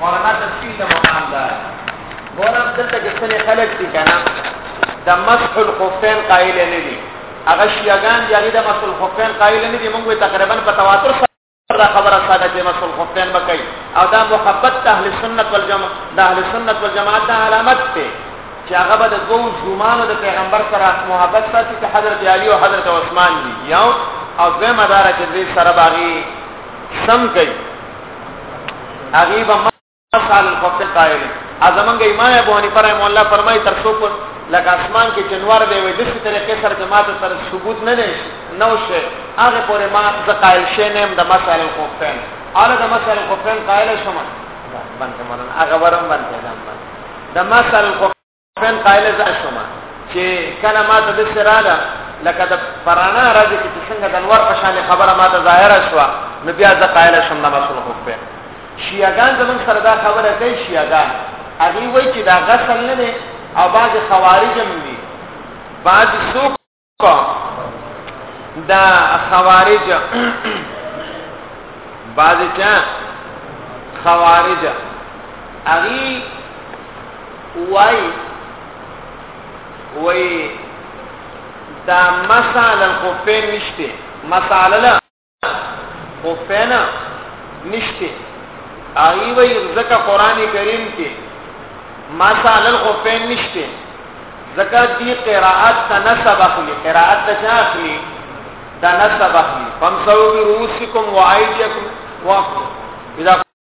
مولانا تفصیل د مقام دا ګوره دلته کې څنې خلک دي که نه د مسح الخفین قائل نه دي هغه شیعګان دي هغوی د مسح الخفین قائل نه دي موږ تقریبا په تواتر سره خبره ساده چې مسح الخفین به کوي او دا محبت د اهل سنت والجماعت د اهل سنت والجماعت علامت دی چې هغه به د دوو زومانو د پیغمبر سره محبت ساتي چې حضرت علی او حضرت عثمان دي یو او دوی مداره چې دوی سره باغی سم کوي هغه به مثال الفقه قائل ازمنګ امام ابو حنیفه رحم الله فرمایي تر څو پر لکه اسمان کې جنوار دی وي د څه طریقې سره چې ماته سره ثبوت نه دی نو شي هغه پورې ما ز قائل شې نیم د مثال الفقه اله د مثال الفقه قائل شمه باندې مونږ هغه ورم باندې د مثل خوفن قائل ځان شوم چې کله ما ته د سراله لکه د پرانا راځي چې څنګه د انور په شان خبره ما ته ظاهره شو نو بیا ځ قائل شوم د مثل خوفن شیعاګان زمون سره دا خبره کوي شیعاګان هغه وایي چې دا غسل نه دی او بعض خوارج هم دي بعض څوک دا خوارج بعض چا خوارج اغي وای وای دا مسال الخفين نشته مسال خو فنا نشته هغه وی ځکه قران کریم کې ما سال الخفین نشته ځکه دی قراءت تنسب اخلي قراءت ته اخلي دا نسب اخلي فمسوا برؤوسکم وایدیکم واخلوا اذا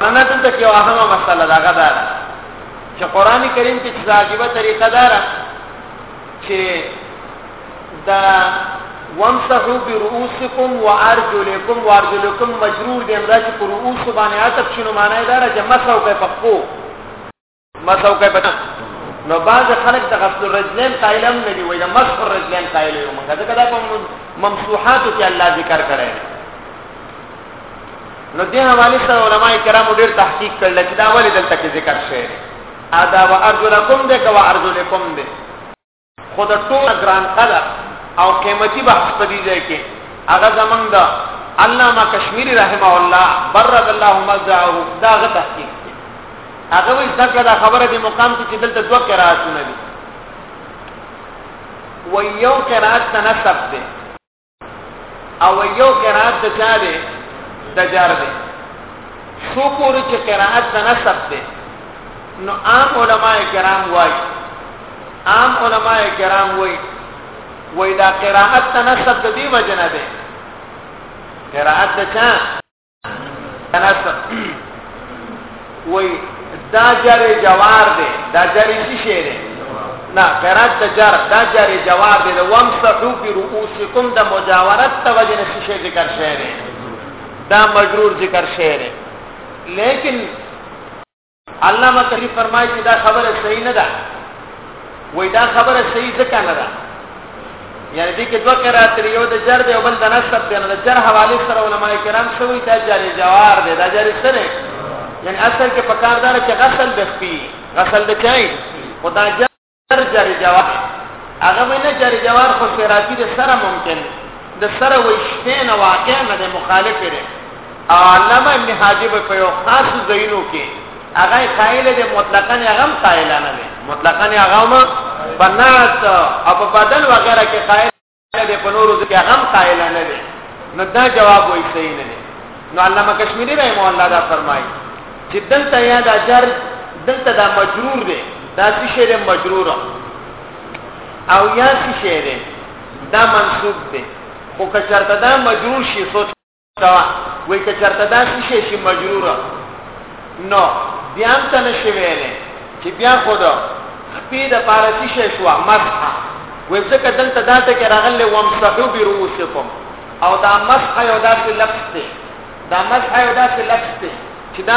انا دلته کې واهمه مسله دا غدا ده چې قران کریم کې چې عجیبه طریقه ده چې دا وامسحوا برؤوسكم وارجلكم وارجلكم مجرور دې امدا چې پر رؤوس باندې عطف شنو معنی دا راځي مسحو په پخو مسو کوي پټه نو باز خلک د غسل الرجلین قائل هم نه دی وای د مسح الرجلین قائل یو مونږه دا کدا په ممسوحات کې الله ذکر کړي نو دې حواله سره علما کرام ډېر تحقیق کړل چې دا ولې دلته کې ذکر شوی ادا و ارجلکم دې کوا ارجلکم دې خو د ټوله ګران قدر او قیمتي بحث په دې ځای کې هغه زمونږ د علامه کشمیری رحمه الله برد الله مزعه دا غ تحقیق دی هغه وی ځکه دا خبره د مقام کې چې دلته دوه قراتونه دي و یو قرات تنسب دی او یو قرات د چا دی د جار دی شو پوری چې قرات د نسب دی نو عام علما کرام وای عام علما کرام وای وای دا قرات د نسب د دی وجنه دی قرات د چا تناسب وای دا جر جوار دی دا جر څه شی دی نه قرات د جر دا جر جوار دی وامسحو فی رؤوسکم د مجاورت توجه نه شی ذکر شی دی دا مجرور ذکر شی دی لیکن علامه تحریف فرمایي چې دا خبره صحیح نه ده وای دا خبره صحیح ځکه نه ده یعنی دې کې دوه قرات لري یو د جر دی او بل د نسب دی نو د جر حواله سره علما کرام سوي دا جاري جوار دی دا جاري سره یعنی اصل کې پکاردار چې غسل د سپي غسل د چای خدا سر جاری جوار هغه وی نه جاری جوار خو سراتی د سره ممکن د سره وشته نه واقع نه د مخالف لري علامه ابن حاجب په یو خاص زینو کې هغه قائل دی مطلقاً هغه قائل نه دی مطلقاً هغه ما بنات او په بدل وغیرہ کې قائل دې په نورو ځکه غم قائل نه دي نو دا جواب وایي صحیح نه دي نو علامه کشمیری رحم الله دا فرمایي چې دلته یا دا جر دلته دا مجرور دی دا څه شی دی مجرور او یا څه شی دی دا منصوب دی خو که چرته دا مجرور شي سوچ تا وای که چرته دا شي شي مجرور نو بیا هم ته نشي ویلې چې بیا خود خپې د پاره چې شي شو مسح وای ځکه دلته دا ته کې راغله ومسحو برؤسکم او دا مسح یو داسې لفظ دی دا مسح یو داسې لفظ دی چې دا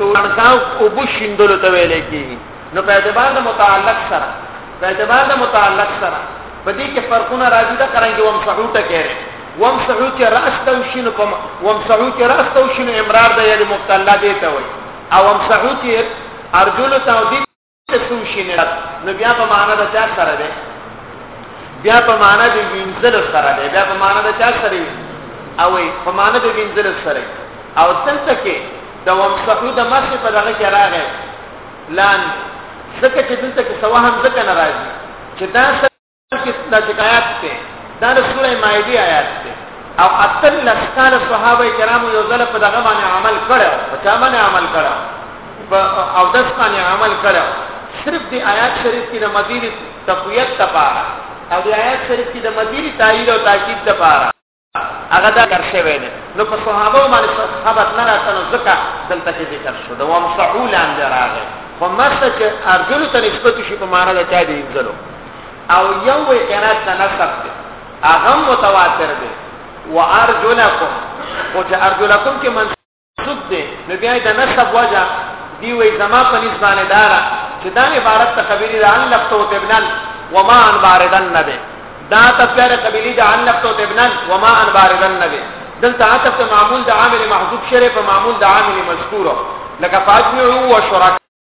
ورنساو او بشیندلو ته ویل کېږي نو په اعتبار د متعلق سره په اعتبار د متعلق سره په دې کې فرقونه راځي دا څنګه وم صحوت کې وم صحوت کې راستو شین کوم وم صحوت کې راستو شین امرار د یل مبتلا دی ته وي او وم صحوت کې ارجل تاودی کوم شي نه نو بیا په معنا د چا سره ده بیا په معنا د وینځل سره ده بیا په معنا د چا سره او په معنا د وینځل سره او څنګه کې د ومسحو د مسح په دغه کې راغی لان ځکه چې دلته کې سوا هم ځکه ناراضي چې دا دا چې آیات ته دا د سوره مائده آیات ته او اتل لسکال صحابه کرامو یو ځل په دغه باندې عمل کړو په چا باندې عمل کړو او داس باندې عمل کړو صرف دی آیات شریف کې د مدینه تقویت لپاره او دی آیات شریف کې د مدینه تایید او تاکید لپاره هغه دا کار شوی دی نو په صحابه باندې خبر نه راته نو ځکه دلته کې ذکر شو دا ومسحو لاندې راغی خو مسه چې ارجلو ته نسبت شي په معنا د چا دی انځلو او یو قرات نه نسب دی هغه متواتر دی وارجلکم او چې ارجلکم کې څوک دی نو بیا د نسب وجه دی وی زما په نسبت دارا چې دا عبارت ته قبیلی د ان لفتو تبنن وما ان باردن نه دی دا تفسیر قبیلی د ان لفتو تبنن وما ان باردن نه دی دلته عطف معمول د عامل محذوف شری په معمول د عامل مذکور لکه فاجمعوا وشرکا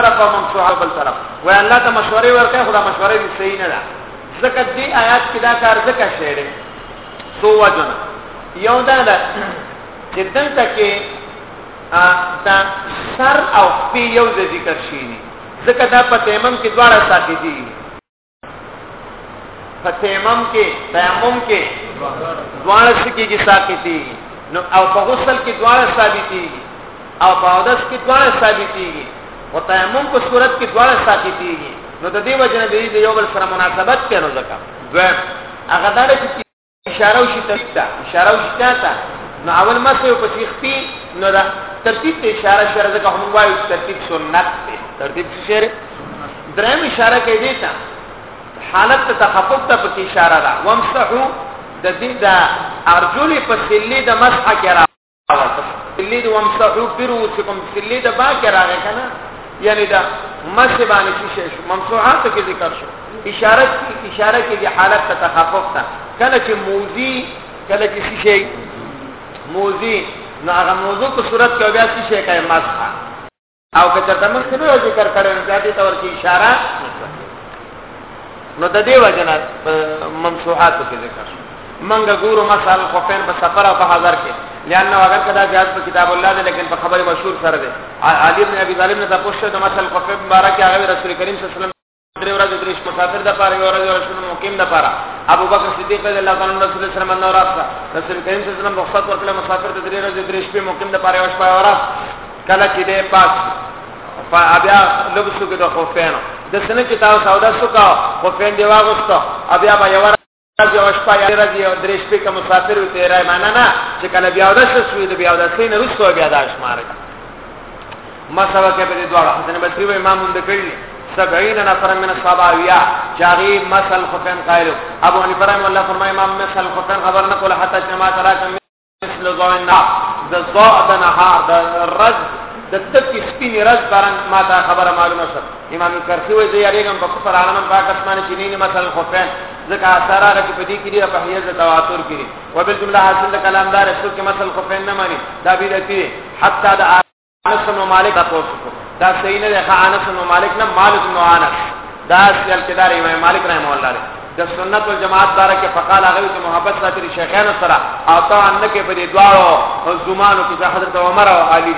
طرف او ممسوحه بل طرف وای الله ته مشورې ورکړي خدا مشورې دې صحیح نه ده ځکه دې آیات کې دا کار ځکه شعر سو وجن یو دا ده چې دلته کې دا سر او پی یو ذکر شي ځکه دا په تیمم کې دواړه ساتي دي فتیمم کې تیمم کې دواړه سکی کې ساقطي نو او په غسل کې دواړه ثابتي او په اودس کې دواړه ثابتي او تیمم په صورت کې دواړه ساقطي نو د دې وجنه دې یو بل سره مناسبت کړو ځکه دوه هغه دا چې اشاره وشي ترتیب ته اشاره وشي چاته نو اول مسح او پسې خپي نو دا ترتیب ته اشاره شر ځکه هم وایو ترتیب سنت دی ترتیب شر درم اشاره کوي دی ته حالت ته تخفف ته پکې اشاره ده وامسحو د دې د ارجل په سلی د مسح کې سلی د ومسحو برو سکم سلی د با کې راغی کنه یعنی دا مسه باندې چې شو ممسوحات کې ذکر شو اشاره اشاره کې د حالت ته تخفف تا کله چې موزی کله چې شي موزی نو هغه موضوع په صورت کې بیا شي کوي مسح او که چرته موږ څه نه ذکر کړو نو دې تور کې اشاره نو د دې وجنه ممسوحات کې ذکر شو منګه ګورو مثال خو پین په سفر او په حاضر کې لانه اگر کدا جهاد په کتاب الله دی لیکن په خبر مشهور سره دی علی ابن ابي طالب نے تاسو ته مثال خو پین مبارک هغه رسول کریم صلی الله علیه وسلم درې ورځې درې شپې مسافر د پاره یو ورځ یو شپه مقیم د پاره ابو بکر صدیق رضی الله تعالی عنہ رسول الله صلی الله علیه وسلم نو راځه رسول کریم صلی الله علیه وسلم رخصت ورکړ مسافر د درې ورځې درې شپې مقیم د پاره یو شپه ورځ کله چې دې پاس فابیا لبسو کې د خوفین د سنې چې تاسو سودا سوکا خوفین دی واغستو ابیا به یو راځي او شپه یا راځي او درې شپې کوم مسافر وي تیرا معنا نه چې کله بیا ودس شوې د بیا ودس نه رسو بیا داش مارګ مسوا کې په دې دوه حسن بصری و امام مند کړی سبعین نفر من الصحابه چاغي مثل خفن قائل ابو حنیفه رحمه الله فرمای امام مثل خفن خبر نه کول حتی جماعت راکم مثل ضوء النهار د ضوء د نهار د رز د تکي سپین رز برن ما دا خبره معلومه شو امام کرسی وایي زه یریګم په کفر عالم پاک اسمانه چې نه مثلا خفین ځکه اثر هغه چې په دې کې دی په حیز تواتر کې وبال جمله حاصل کلامدار څوک مثلا خفین نه مانی دا بیرتی حتی د انس بن مالک تاسو دا صحیح نه ده انس بن مالک نه مالک بن انس دا اصل کې دا امام مالک رحم الله لري د سنت والجماعت باره کې فقال هغه چې محبت ساتري شیخان سره او تا ان کې په دې دواړو زمانو کې حضرت عمر او علي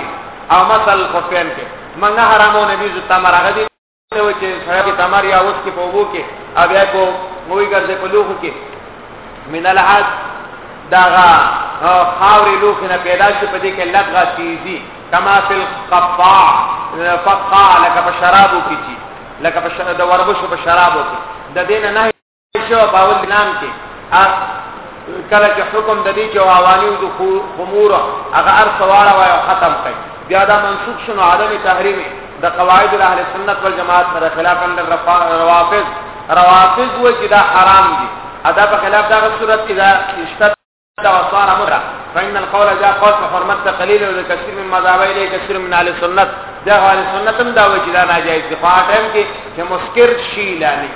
او مثل خفین کې منګه حرامو نبی زتا مرغه ته و چې سره کې تمر یا اوس کې په وو کې او بیا کو موي ګرځي په لوخو کې من الحد داغا خاورې لوخ نه پیدا شي په دې کې لغه تیزی کما فی القفاع فقا لك بشرابو کې لکه په شرابو کې د دین نه شو په اول نام کې کله چې حکم د دې چې اوانیو د خمور هغه ار سواړه وای او ختم کړي بیا دا منسوخ شنو عدم تحریمه د قواعد اهل سنت والجماعت سره خلاف اندر روافض روافض و چې دا حرام دي ادا په خلاف دا صورت کې دا دا وصار مدرا فإن القول جاء قول فحرمت قليل وكثير من مذهب إليه كثير من أهل السنة دا أهل السنة هم دا وجه دا ناجائز دی خو ټایم کې چې مسکر شي لانی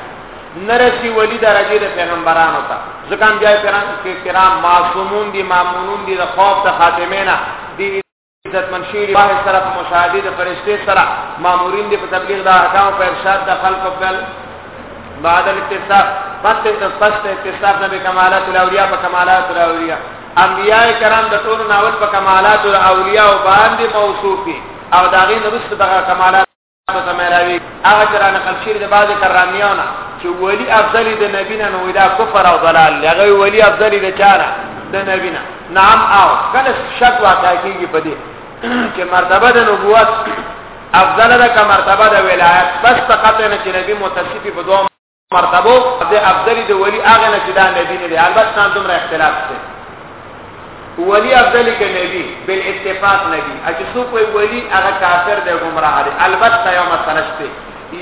نرسی ولی درجه د پیغمبرانو ته ځکه هم جای پیران کې کرام معصومون دي مامونون دي د خوف د خاتمه نه دي عزت منشیر واحد سره په مشاهده د فرشته سره مامورین دي په تبلیغ د احکام او ارشاد د خلق او فعل بعد الاتصاف پس پس اتصاف نبی کمالات الاولیاء په کمالات الاولیاء انبیاء کرام د ټول ناول په کمالات الاولیاء باندې موصوفي او داغه نرسته دغه کمالات ته مراوي هغه چې رانه خلک شیر د بعض کرامیانه چې ولی افضل د نبی نه نو دا کفر او ضلال هغه ولی افضل د چاره د نبی نه نعم او کله شک واقع کیږي په دې چې مرتبه د نبوت افضل ده که مرتبه د ولایت بس فقط نه چې نبی متصفی په دوه مرتبو د افضل د ولی هغه نه چې دا نبی نه دی البته څنګه دومره اختلاف شته ولی افضل کې نبی بل اتفاق نبی اجه سو کوئی ولی هغه کافر دی گمراه دی البته یو مسله شته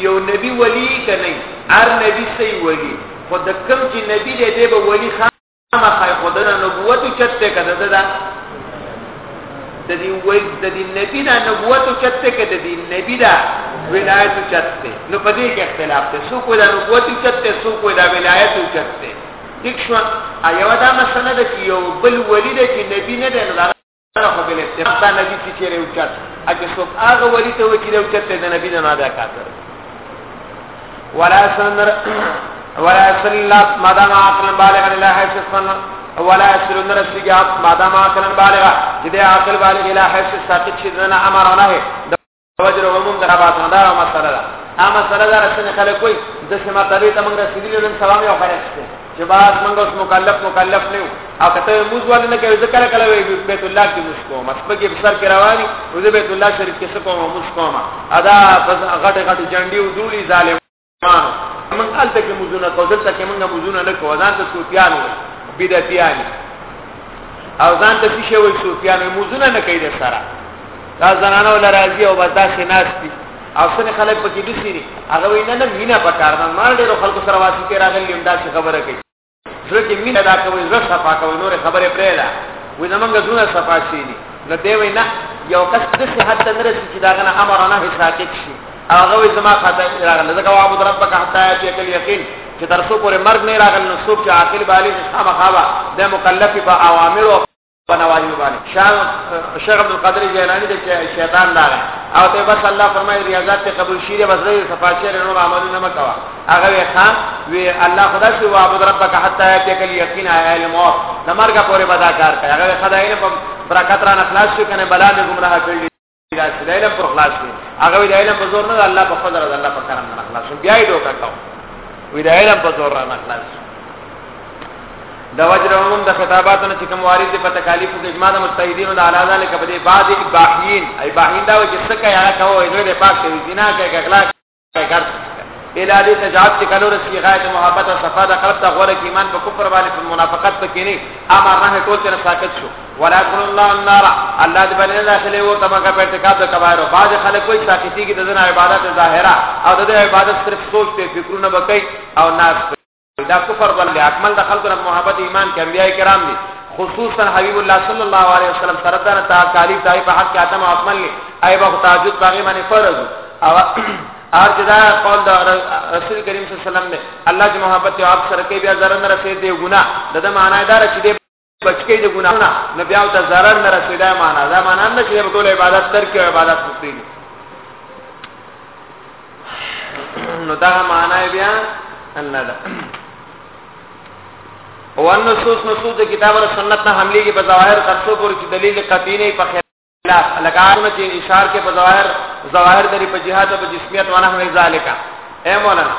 یو نبی ولی کنه هر نبی سی ولی خود کم چې نبی دې به ولی خان ما خای خدای نبوت چته کده ده ده د دې وای د دې نبی دا نبوت چته کده د دې نبی دا ولایت چته نو په دې کې اختلاف ته سو کو دا نبوت چته سو کو دا ولایت چته دښمن ایو دا مسله ده چې یو بل ولی ده چې نبی نه ده نه خو بل اتفاق دا نبی چې چیرې اوچت اګه څوک هغه ولی ته وکړي اوچت ته نبی نه نه دا کافر ولا سنر ولا سلات مدام عقل بالغ لا حيث سن ولا سلنر سجاب مدام عقل بالغ چې د عقل بالغ لا حيث ساقط شي نه امر نه وجر همون دا بات نه دا مسله ده دا مسله ده چې خلک کوئی د څه مرتبه ته موږ رسیدلی نن سلام یو خیر شته چې بعد موږ اوس مکلف مکلف نه یو او کته موږ ولې نه کوي ذکر کله وی بیت الله کې موږ کوم مسبه کې بسر کې رواني او بیت الله شریف کې څه کوم موږ کوم ادا غټه غټه جنډي او دوړي ظالم مانو من قال تک مزونه کو دلته کې موږ مزونه نه کوو ځان ته سوفیان وي بدعتیان او ځان ته څه شوی سوفیان مزونه نه کوي سره دا زنانه ولا راضي او بس دا خناستي او څنګه خلک پکې دي سری هغه وینا نه مینا پکار نه مال ډېر خلکو سره واسي کې راغلي هم دا څه خبره کوي زړه کې مینه دا کوي زړه صفا کوي نور خبره پرې ده وې زمونږ زړه صفا شي دي نو دی وې نه یو کس د صحت ته نرسي چې دا غنه امر نه هي ساکت شي هغه وې زما خاطر راغله ځکه عبد ربک حتا یاتي کل یقین چې تر څو پورې مرګ نه راغله نو څوک چې عاقل بالغ خامخابه د مکلف په اوامر او په نواجی باندې شال شیخ عبد القادر جیلانی د شیطان دار او ته بس الله فرمایي ریاضت ته قبول شي بس لري صفاچر نو عملونه مکوا هغه وی خان وی الله خدا شي او عبد ربک حتا یاتیک الیقین علی الموت نمرګه پورې بدا کار کوي هغه خدای نه برکت را نخلاص شي کنه بلا به گمراه کړي دا چې د علم پر خلاص دي هغه د علم په زور نه د الله په قدر د الله په کرم نه خلاص بیا یې دوکا کاو وی د علم په زور نه خلاص د وجر عموم د خطاباتو نه چې کوم وارد په تکالیف کې اجماع د مجتهدینو د اعلی ذلک په دې بعد اباحین ای باحین دا چې څه کوي هغه کوي دوی د پاک دي نه کوي اخلاق کار اله دې تجاب چې کلو رسکی غایت محبت او صفا د قلب ته غوړه کې ایمان په کفر باندې په منافقت په کې نه امر نه ټول تر ساکت شو ولا کن الله النار الله دې باندې داخله وو تما کا په ارتکاب د کبایر او باج خلک کوئی ساکتی کې د عبادت ظاهره او د عبادت صرف سوچ ته فکرونه وکړي او ناس دا کفر باندې اکمل د خلکو نه محبت ایمان کې انبیای کرام دي خصوصا حبیب الله صلی الله علیه وسلم سره دا تعالی تعالی په حق کې اتم اکمل لې ای به تهجد باغې باندې فرض او ار جدا قول دا رسول کریم صلی الله علیه وسلم نے اللہ کی محبت او اپ سره کې بیا ضرر نه رسې دی ګنا دغه معنی دا چې بچکی د ګناهونه نه بیا او ته ضرر نه رسیدای معنا دا معنا نه چې په ټول عبادت تر کې عبادت کوي نو دا معنا بیا ان دا او ان نصوص نصوص د کتاب او سنت نه حمله کې بظاهر قصو پر دلیل قطعی نه په لا لګارونه چې اشار کې په ظواهر ظواهر درې په جهاد په جسمیت ونه وي ذالک اے مولانا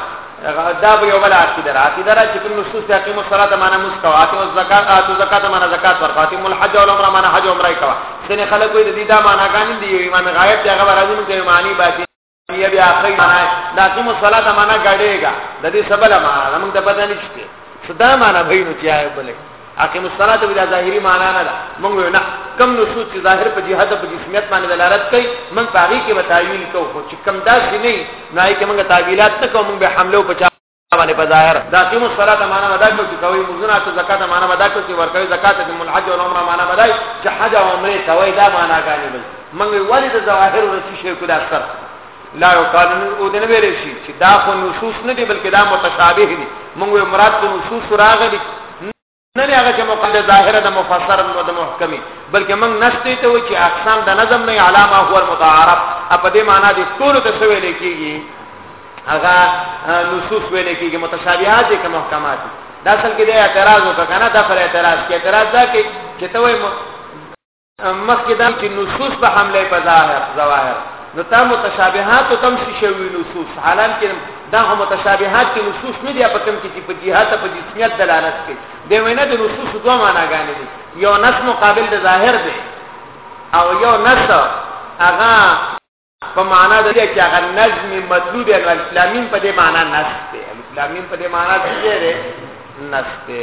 دا به یو بل عقیده را عقیده را چې کوم نصوص ته قیمه صلات معنا مسکو اته او زکات اته زکات معنا زکات ورکاتې مل حج او عمره معنا حج عمره کوا سن خلکو دې دا معنا غانې دی ایمان غایب دی هغه راځي نو معنی باقی یې بیا خی معنا دا چې مصلا د معنا غړېګا د دې سبل معنا موږ د پته نشته صدا معنا به نو چې آی بلې اقیم الصلاه بلا ظاهری معنا نه ده موږ نه کم نو سوچ ظاهر په جهاد په جسمیت باندې دلالت کوي موږ باغی کې متایل کو خو چې کم دا شي نه نه کې موږ تعویلات نه کوو موږ به حمله او باندې په ظاهر دا قیم الصلاه معنا مدا کو چې کوي مزونه ته زکات معنا مدا کو چې ورکوي زکات د ملحج او عمره معنا مدا چې حج او عمره کوي دا معنا غاني بل موږ ولې د ظاهر ورته شي کو دا اکثر لا یقال او دنه ویل شي چې دا خو نصوص نه دي بلکې دا متشابه دي موږ مراد د نصوص راغلي نه نه هغه چې مقدمه ظاهره د مفسر او د محکمي بلکې موږ نشته ته و چې اقسام د نظم نه علامه هو المتعارف په دې معنی دي ټول ته څه ویل کېږي هغه نصوص ویل کېږي متشابهات دي که محکمات دي دا اصل کې د اعتراض وکړه کنه دا پر اعتراض کې اعتراض دا کې چې ته مخکې دا چې نصوص به حمله په ظاهر ظواهر نو تا متشابهات تم شي شوی نصوص حالان کې دا هم متشابهات کې نصوص نه دی په کوم کې چې په جهات په جسمیت دلالت کوي د وینا د نصوص دوه معناګانې دي یو نص مقابل د ظاهر دی او یو نص هغه په معنا د دې چې هغه نظم مطلوب دی نو اسلامین په دې معنا نشته اسلامین په دې معنا څه دی نشته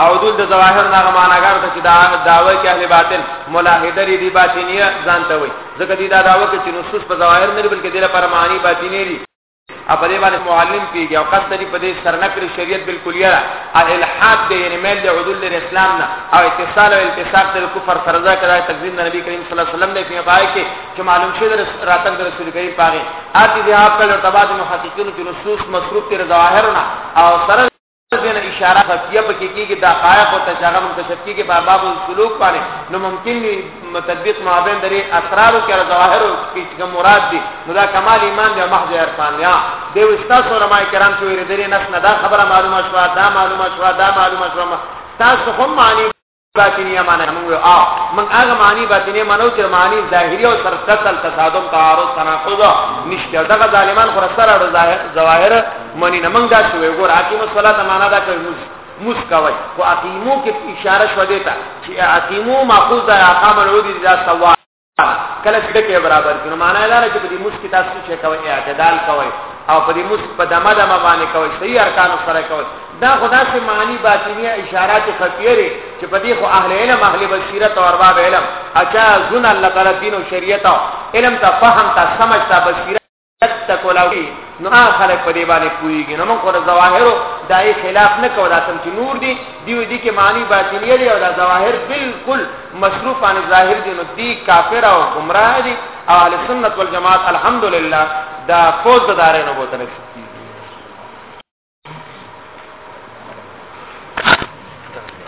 او دول د ظواهر نه معناګار ته چې دا داوی کې اهل باطل ملاحده دي باطنیه ځان ته وي ځکه دي دا داوی کې چې نصوص په ظواهر نه بلکې د لپاره معنی باطنی دي او په دې باندې معلم کیږي او قصد دې په دې سرنکر شریعت بالکلیه را او الحاد دې یعنی مل دې عدول دې اسلام نه او اتصال او التصاق دې کفر فرضا کړه تکذیب د نبی کریم صلی الله علیه وسلم دې په پای کې چې معلوم شه در راتګ د رسول کریم پاره اتی دې اپ کله تباد محققین چې نصوص مصروف تر ظاهر نه او سره دین اشاره خفیه پکې کېږي د حقایق او تشغل منتشر کېږي په باب سلوک باندې نو ممکن وي تطبیق مابین درې اسرار او کړه ظواهر او چې مراد دي نو دا کمال ایمان دی محض عرفان یا د استاد علماء کرام چې ویری درې نس نه دا خبره معلومه شوه دا معلومه شوه دا معلومه شوه تاسو هم معنی باطنیه معنی موږ او موږ هغه معنی باطنیه معنی چې معنی ظاهری او سر قتل تصادم تعارض تناقض نشته دغه ظالمان خو سره اړو ظواهر معنی نه موږ دا شوې ګور حکیم صلات معنی دا کوي موس کوي او اقیمو کې اشاره شوه دیتا چې اقیمو ماخوذ د اقام العود دا سوا کله چې ډکه برابر کړو معنا دا نه چې په دې موس کې تاسو چې کوي اعتدال کوي او په دې موس په دمه دمه باندې کوي صحیح ارکان سره کوي دا خدا سے معنی باطنیه اشارات خفیره چې په دې خو اهل علم اهل بصیرت او ارباب علم اچا زن الله تعالی دین او شریعت علم ته فهم ته سمجھ ته بصیرت تک ولاوي نو هغه خلک په دې باندې پويږي نو موږ ور ظواهرو دای خلاف نه کوو دا سم چې نور دي دیو دي کې معنی باطنیه دی او دا ظواهر بالکل مصروف عن ظاهر دي نو دي کافر او گمراه دي او اهل سنت والجماعت الحمدلله دا فوز دارې نه بوتل شي